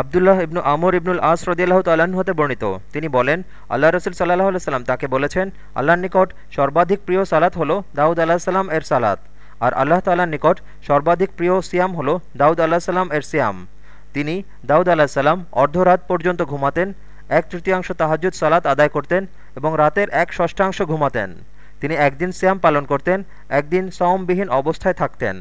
আবদুল্লাহ ইবনু আমর ইবনুল আস রদিয়াল্লাহ তাল্লাহ্ন হতে বর্ণিত। তিনি বলেন, আল্লাহ রসুল সাল্লাহ সাল্লাম তাকে বলেছেন, আল্লাহর নিকট সর্বাধিক প্রিয় সালাত হলো দাউদ আল্লাহ সাল্লাম এর সালাত, আর আল্লাহ তাল্লাহর নিকট সর্বাধিক প্রিয় সিয়াম হলো দাউদ আল্লাহ সাল্লাম এর সিয়াম। তিনি দাউদ আল্লাহ সাল্লাম অর্ধরাত পর্যন্ত ঘুমাতেন, এক তৃতীয়াংশ তাহাজুদ সালাত আদায় করতেন এবং রাতের এক ষষ্ঠাংশ ঘুমাতেন। তিনি একদিন সিয়াম পালন করতেন, একদিন সওমবিহীন অবস্থায় থাকতেন।